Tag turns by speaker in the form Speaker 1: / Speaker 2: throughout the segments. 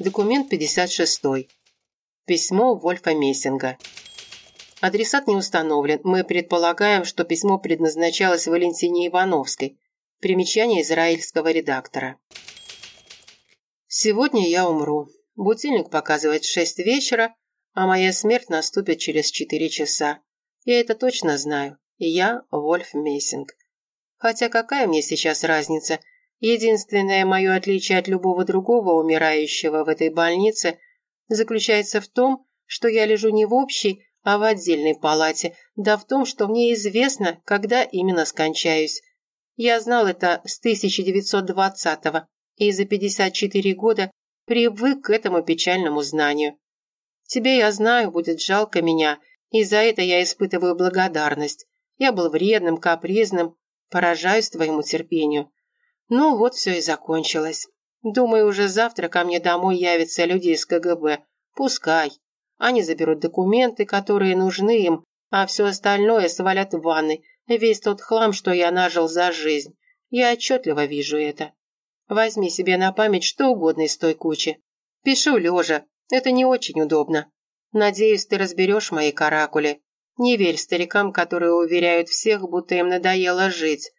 Speaker 1: Документ 56. Письмо Вольфа Мессинга. Адресат не установлен. Мы предполагаем, что письмо предназначалось Валентине Ивановской. Примечание израильского редактора. Сегодня я умру. Будильник показывает 6 вечера, а моя смерть наступит через 4 часа. Я это точно знаю. Я Вольф Мессинг. Хотя какая мне сейчас разница? Единственное мое отличие от любого другого умирающего в этой больнице заключается в том, что я лежу не в общей, а в отдельной палате, да в том, что мне известно, когда именно скончаюсь. Я знал это с 1920-го и за 54 года привык к этому печальному знанию. Тебе, я знаю, будет жалко меня, и за это я испытываю благодарность. Я был вредным, капризным, поражаюсь твоему терпению. Ну, вот все и закончилось. Думаю, уже завтра ко мне домой явятся люди из КГБ. Пускай. Они заберут документы, которые нужны им, а все остальное свалят в ванной. Весь тот хлам, что я нажил за жизнь. Я отчетливо вижу это. Возьми себе на память что угодно из той кучи. Пишу лежа. Это не очень удобно. Надеюсь, ты разберешь мои каракули. Не верь старикам, которые уверяют всех, будто им надоело жить.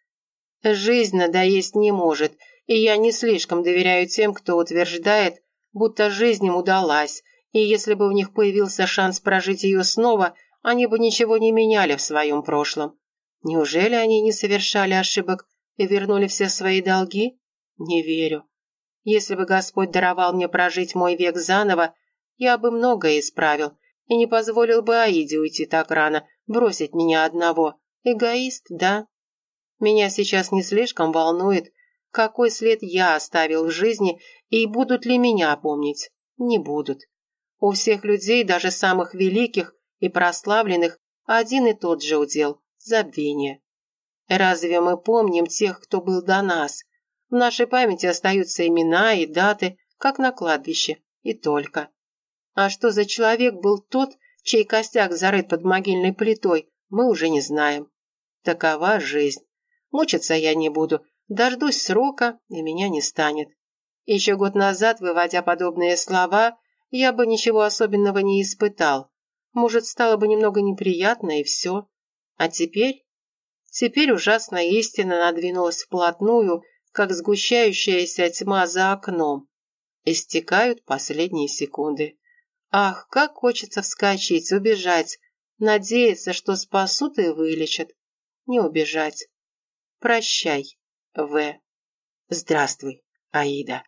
Speaker 1: Жизнь надоесть не может, и я не слишком доверяю тем, кто утверждает, будто жизнь им удалась, и если бы у них появился шанс прожить ее снова, они бы ничего не меняли в своем прошлом. Неужели они не совершали ошибок и вернули все свои долги? Не верю. Если бы Господь даровал мне прожить мой век заново, я бы многое исправил и не позволил бы Аиде уйти так рано, бросить меня одного. Эгоист, да? Меня сейчас не слишком волнует, какой след я оставил в жизни и будут ли меня помнить. Не будут. У всех людей, даже самых великих и прославленных, один и тот же удел – забвение. Разве мы помним тех, кто был до нас? В нашей памяти остаются имена и даты, как на кладбище, и только. А что за человек был тот, чей костяк зарыт под могильной плитой, мы уже не знаем. Такова жизнь. Мучиться я не буду. Дождусь срока, и меня не станет. Еще год назад, выводя подобные слова, я бы ничего особенного не испытал. Может, стало бы немного неприятно, и все. А теперь? Теперь ужасная истина надвинулась вплотную, как сгущающаяся тьма за окном. Истекают последние секунды. Ах, как хочется вскочить, убежать, надеяться, что спасут и вылечат. Не убежать. Прощай, В. Здравствуй, Аида.